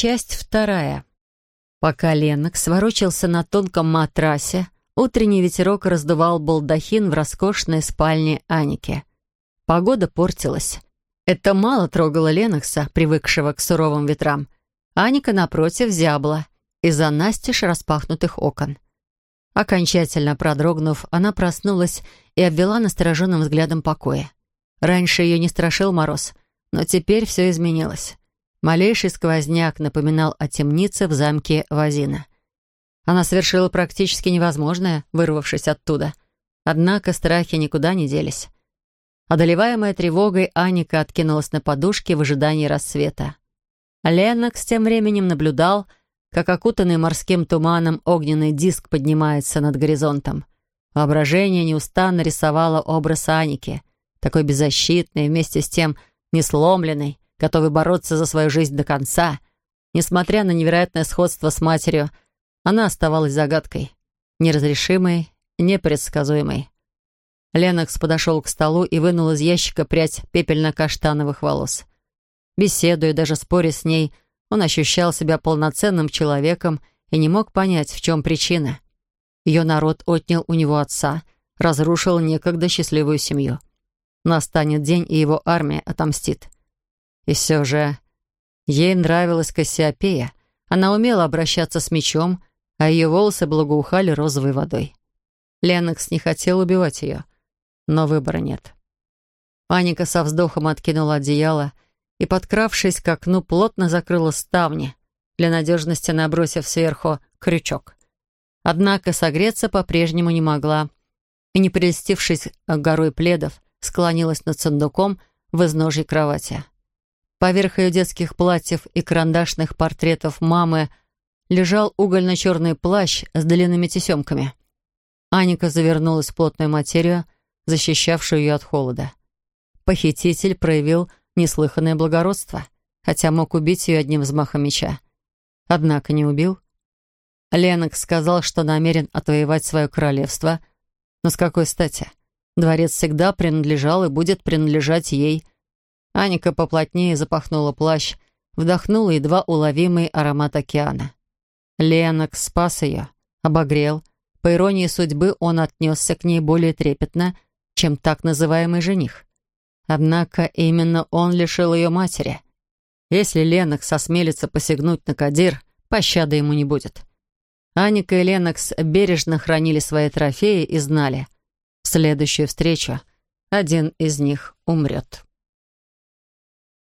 Часть вторая. Пока Ленокс ворочался на тонком матрасе, утренний ветерок раздувал балдахин в роскошной спальне Аники. Погода портилась. Это мало трогало Ленокса, привыкшего к суровым ветрам. Аника, напротив, зябла из-за настежь распахнутых окон. Окончательно продрогнув, она проснулась и обвела настороженным взглядом покоя. Раньше ее не страшил мороз, но теперь все изменилось. Малейший сквозняк напоминал о темнице в замке Вазина. Она совершила практически невозможное, вырвавшись оттуда. Однако страхи никуда не делись. Одолеваемая тревогой, Аника откинулась на подушке в ожидании рассвета. Ленокс тем временем наблюдал, как окутанный морским туманом огненный диск поднимается над горизонтом. Воображение неустанно рисовало образ Аники, такой беззащитной, вместе с тем несломленной, готовой бороться за свою жизнь до конца. Несмотря на невероятное сходство с матерью, она оставалась загадкой, неразрешимой, непредсказуемой. Ленокс подошел к столу и вынул из ящика прядь пепельно-каштановых волос. Беседуя, даже споря с ней, он ощущал себя полноценным человеком и не мог понять, в чем причина. Ее народ отнял у него отца, разрушил некогда счастливую семью. Настанет день, и его армия отомстит. И все же ей нравилась Кассиопея. Она умела обращаться с мечом, а ее волосы благоухали розовой водой. Ленокс не хотел убивать ее, но выбора нет. Паника со вздохом откинула одеяло и, подкравшись к окну, плотно закрыла ставни, для надежности набросив сверху крючок. Однако согреться по-прежнему не могла, и, не прелестившись горой пледов, склонилась над сундуком в изножье кровати. Поверх ее детских платьев и карандашных портретов мамы лежал угольно-черный плащ с длинными тесемками. Аника завернулась в плотную материю, защищавшую ее от холода. Похититель проявил неслыханное благородство, хотя мог убить ее одним взмахом меча. Однако не убил. Ленокс сказал, что намерен отвоевать свое королевство, но с какой стати? Дворец всегда принадлежал и будет принадлежать ей. Аника поплотнее запахнула плащ, вдохнула едва уловимый аромат океана. Ленокс спас ее, обогрел. По иронии судьбы, он отнесся к ней более трепетно, чем так называемый жених. Однако именно он лишил ее матери. Если Ленокс осмелится посягнуть на Кадир, пощады ему не будет. Аника и Ленокс бережно хранили свои трофеи и знали, в следующую встречу один из них умрет.